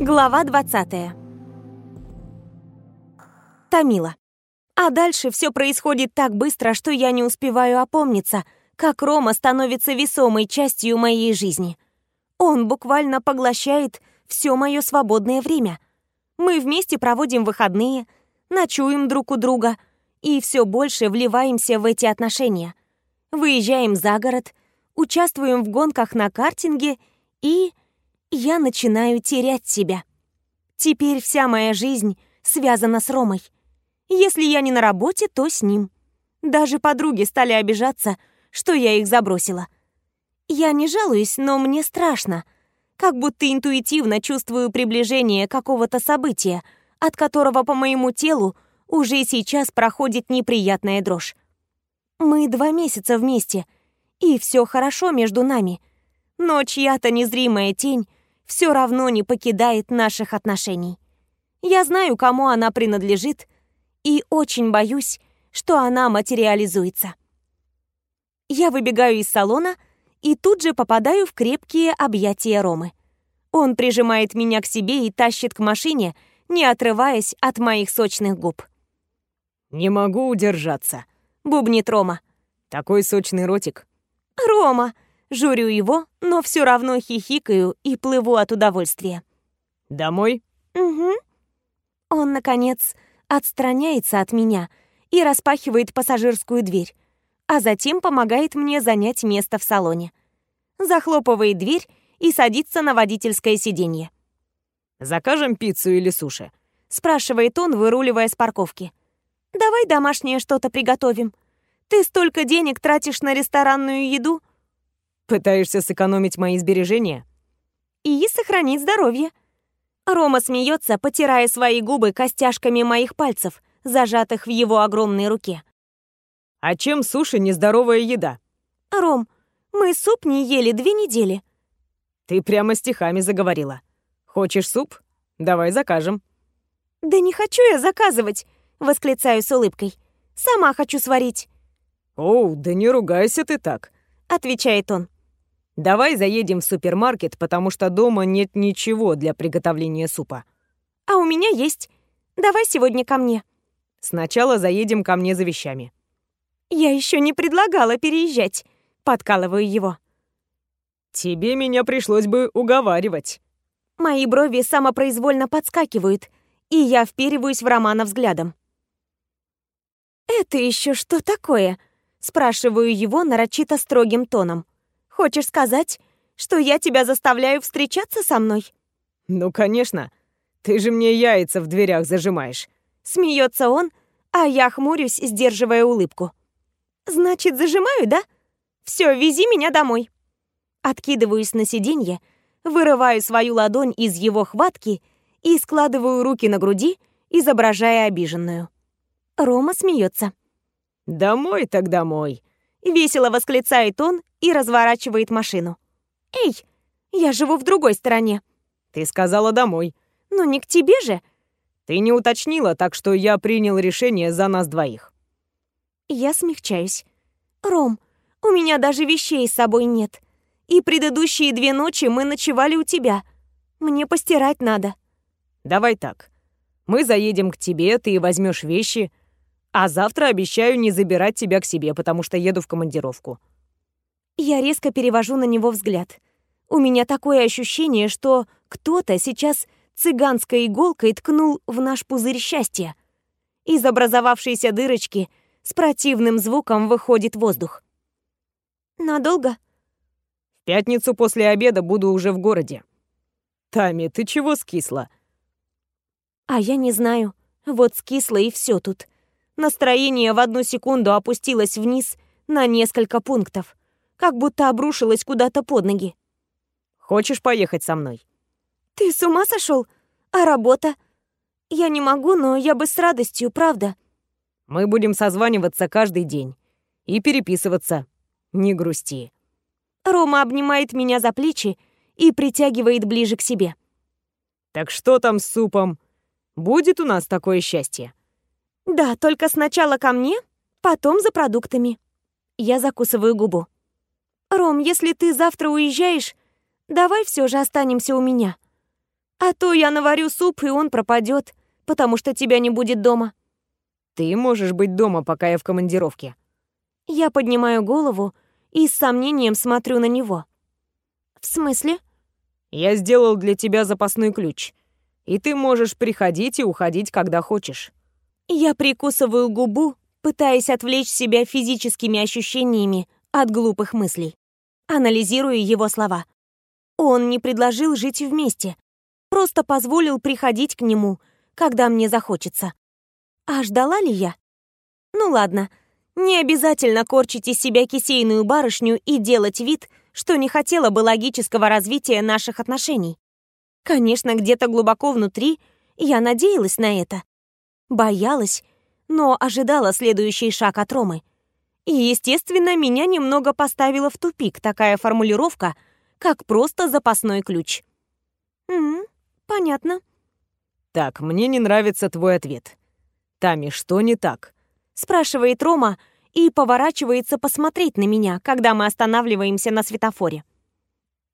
Глава 20. Тамила. А дальше все происходит так быстро, что я не успеваю опомниться, как Рома становится весомой частью моей жизни. Он буквально поглощает все мое свободное время. Мы вместе проводим выходные, ночуем друг у друга и все больше вливаемся в эти отношения. Выезжаем за город, участвуем в гонках на картинге и я начинаю терять себя. Теперь вся моя жизнь связана с Ромой. Если я не на работе, то с ним. Даже подруги стали обижаться, что я их забросила. Я не жалуюсь, но мне страшно. Как будто интуитивно чувствую приближение какого-то события, от которого по моему телу уже сейчас проходит неприятная дрожь. Мы два месяца вместе, и все хорошо между нами. Но чья-то незримая тень все равно не покидает наших отношений. Я знаю, кому она принадлежит, и очень боюсь, что она материализуется. Я выбегаю из салона и тут же попадаю в крепкие объятия Ромы. Он прижимает меня к себе и тащит к машине, не отрываясь от моих сочных губ. «Не могу удержаться», — бубнит Рома. «Такой сочный ротик». «Рома!» Журю его, но все равно хихикаю и плыву от удовольствия. «Домой?» «Угу». Он, наконец, отстраняется от меня и распахивает пассажирскую дверь, а затем помогает мне занять место в салоне. Захлопывает дверь и садится на водительское сиденье. «Закажем пиццу или суши?» — спрашивает он, выруливая с парковки. «Давай домашнее что-то приготовим. Ты столько денег тратишь на ресторанную еду, Пытаешься сэкономить мои сбережения? И сохранить здоровье. Рома смеется, потирая свои губы костяшками моих пальцев, зажатых в его огромной руке. А чем суши нездоровая еда? Ром, мы суп не ели две недели. Ты прямо стихами заговорила. Хочешь суп? Давай закажем. Да не хочу я заказывать, восклицаю с улыбкой. Сама хочу сварить. Оу, да не ругайся ты так, отвечает он. Давай заедем в супермаркет, потому что дома нет ничего для приготовления супа. А у меня есть. Давай сегодня ко мне. Сначала заедем ко мне за вещами. Я еще не предлагала переезжать. Подкалываю его. Тебе меня пришлось бы уговаривать. Мои брови самопроизвольно подскакивают, и я впериваюсь в Романа взглядом. «Это еще что такое?» Спрашиваю его нарочито строгим тоном. Хочешь сказать, что я тебя заставляю встречаться со мной? Ну, конечно. Ты же мне яйца в дверях зажимаешь. Смеется он, а я хмурюсь, сдерживая улыбку. Значит, зажимаю, да? Все, вези меня домой. Откидываюсь на сиденье, вырываю свою ладонь из его хватки и складываю руки на груди, изображая обиженную. Рома смеется. «Домой так домой!» Весело восклицает он и разворачивает машину. «Эй, я живу в другой стороне». «Ты сказала домой». «Ну не к тебе же». «Ты не уточнила, так что я принял решение за нас двоих». Я смягчаюсь. «Ром, у меня даже вещей с собой нет. И предыдущие две ночи мы ночевали у тебя. Мне постирать надо». «Давай так. Мы заедем к тебе, ты возьмешь вещи, а завтра обещаю не забирать тебя к себе, потому что еду в командировку. Я резко перевожу на него взгляд. У меня такое ощущение, что кто-то сейчас цыганской иголкой ткнул в наш пузырь счастья. Из образовавшейся дырочки с противным звуком выходит воздух. Надолго? В пятницу после обеда буду уже в городе. Тами, ты чего скисла? А я не знаю. Вот скисла и все тут. Настроение в одну секунду опустилось вниз на несколько пунктов как будто обрушилась куда-то под ноги. «Хочешь поехать со мной?» «Ты с ума сошел? А работа?» «Я не могу, но я бы с радостью, правда». «Мы будем созваниваться каждый день и переписываться. Не грусти». Рома обнимает меня за плечи и притягивает ближе к себе. «Так что там с супом? Будет у нас такое счастье?» «Да, только сначала ко мне, потом за продуктами». Я закусываю губу. «Ром, если ты завтра уезжаешь, давай все же останемся у меня». А то я наварю суп, и он пропадет, потому что тебя не будет дома. Ты можешь быть дома, пока я в командировке. Я поднимаю голову и с сомнением смотрю на него. В смысле? Я сделал для тебя запасной ключ, и ты можешь приходить и уходить, когда хочешь. Я прикусываю губу, пытаясь отвлечь себя физическими ощущениями от глупых мыслей. Анализирую его слова. Он не предложил жить вместе, просто позволил приходить к нему, когда мне захочется. А ждала ли я? Ну ладно, не обязательно корчить из себя кисейную барышню и делать вид, что не хотела бы логического развития наших отношений. Конечно, где-то глубоко внутри я надеялась на это. Боялась, но ожидала следующий шаг от Ромы. И, естественно, меня немного поставила в тупик такая формулировка, как просто запасной ключ. «М -м, понятно». «Так, мне не нравится твой ответ. Тами, что не так?» спрашивает Рома, и поворачивается посмотреть на меня, когда мы останавливаемся на светофоре.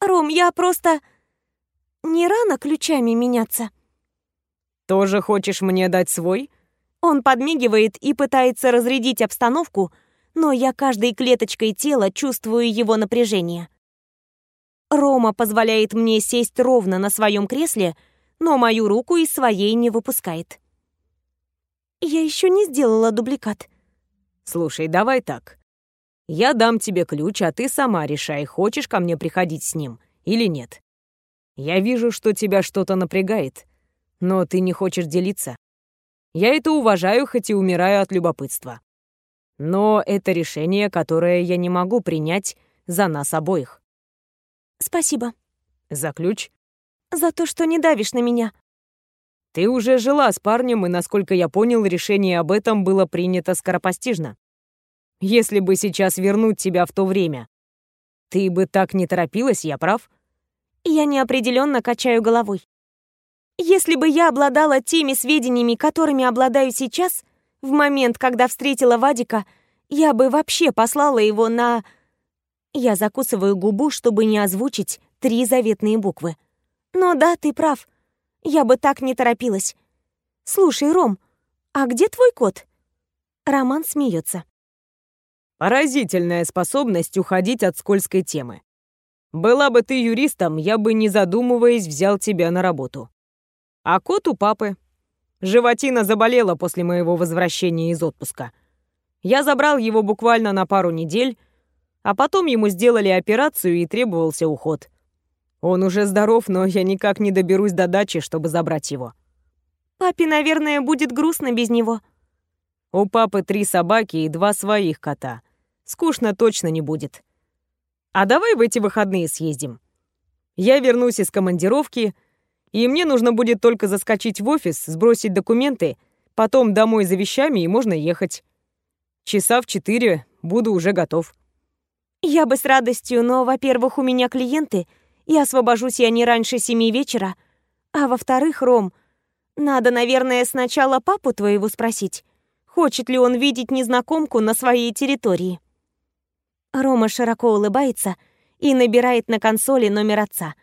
«Ром, я просто... не рано ключами меняться?» «Тоже хочешь мне дать свой?» Он подмигивает и пытается разрядить обстановку, но я каждой клеточкой тела чувствую его напряжение. Рома позволяет мне сесть ровно на своем кресле, но мою руку из своей не выпускает. Я еще не сделала дубликат. Слушай, давай так. Я дам тебе ключ, а ты сама решай, хочешь ко мне приходить с ним или нет. Я вижу, что тебя что-то напрягает, но ты не хочешь делиться. Я это уважаю, хоть и умираю от любопытства. Но это решение, которое я не могу принять за нас обоих. Спасибо. За ключ? За то, что не давишь на меня. Ты уже жила с парнем, и, насколько я понял, решение об этом было принято скоропостижно. Если бы сейчас вернуть тебя в то время, ты бы так не торопилась, я прав? Я неопределенно качаю головой. Если бы я обладала теми сведениями, которыми обладаю сейчас, в момент, когда встретила Вадика, я бы вообще послала его на... Я закусываю губу, чтобы не озвучить три заветные буквы. Но да, ты прав. Я бы так не торопилась. Слушай, Ром, а где твой кот? Роман смеется. Поразительная способность уходить от скользкой темы. Была бы ты юристом, я бы, не задумываясь, взял тебя на работу. А кот у папы. Животина заболела после моего возвращения из отпуска. Я забрал его буквально на пару недель, а потом ему сделали операцию и требовался уход. Он уже здоров, но я никак не доберусь до дачи, чтобы забрать его. Папе, наверное, будет грустно без него. У папы три собаки и два своих кота. Скучно точно не будет. А давай в эти выходные съездим. Я вернусь из командировки, и мне нужно будет только заскочить в офис, сбросить документы, потом домой за вещами, и можно ехать. Часа в четыре буду уже готов. Я бы с радостью, но, во-первых, у меня клиенты — и освобожусь я не раньше семи вечера. А во-вторых, Ром, надо, наверное, сначала папу твоего спросить, хочет ли он видеть незнакомку на своей территории. Рома широко улыбается и набирает на консоли номер отца.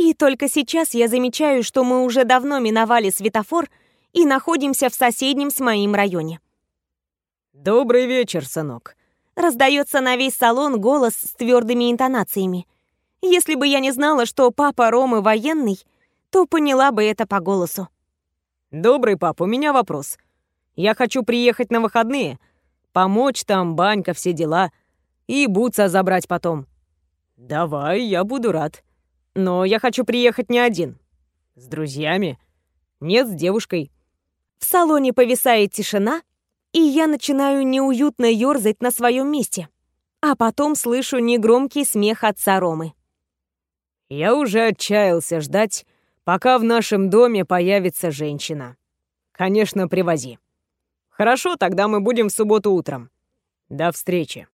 И только сейчас я замечаю, что мы уже давно миновали светофор и находимся в соседнем с моим районе. «Добрый вечер, сынок», — раздается на весь салон голос с твердыми интонациями — если бы я не знала, что папа Ромы военный, то поняла бы это по голосу. «Добрый пап, у меня вопрос. Я хочу приехать на выходные, помочь там, банька, все дела, и бутса забрать потом». «Давай, я буду рад. Но я хочу приехать не один. С друзьями. Нет, с девушкой». В салоне повисает тишина, и я начинаю неуютно ёрзать на своем месте. А потом слышу негромкий смех отца Ромы. Я уже отчаялся ждать, пока в нашем доме появится женщина. Конечно, привози. Хорошо, тогда мы будем в субботу утром. До встречи.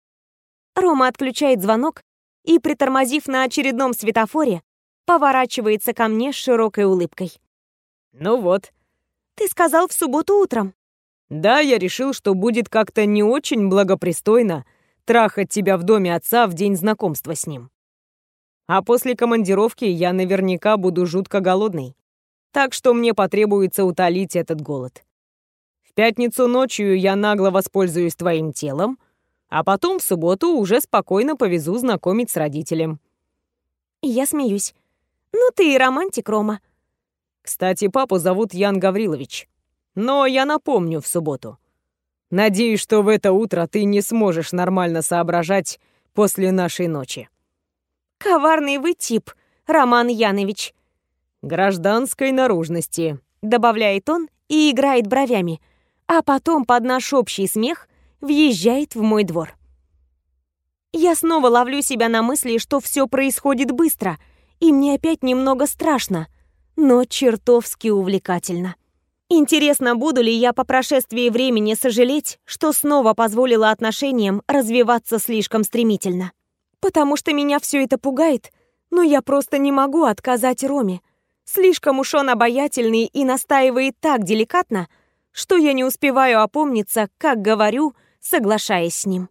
Рома отключает звонок и, притормозив на очередном светофоре, поворачивается ко мне с широкой улыбкой. Ну вот. Ты сказал в субботу утром. Да, я решил, что будет как-то не очень благопристойно трахать тебя в доме отца в день знакомства с ним. А после командировки я наверняка буду жутко голодный. так что мне потребуется утолить этот голод. В пятницу ночью я нагло воспользуюсь твоим телом, а потом в субботу уже спокойно повезу знакомить с родителем. Я смеюсь. Ну ты и романтик, Рома. Кстати, папу зовут Ян Гаврилович. Но я напомню в субботу. Надеюсь, что в это утро ты не сможешь нормально соображать после нашей ночи. Коварный вы тип, Роман Янович гражданской наружности», — добавляет он и играет бровями, а потом под наш общий смех въезжает в мой двор. Я снова ловлю себя на мысли, что все происходит быстро, и мне опять немного страшно, но чертовски увлекательно. Интересно, буду ли я по прошествии времени сожалеть, что снова позволила отношениям развиваться слишком стремительно. Потому что меня все это пугает, но я просто не могу отказать Роме, Слишком уж он обаятельный и настаивает так деликатно, что я не успеваю опомниться, как говорю, соглашаясь с ним.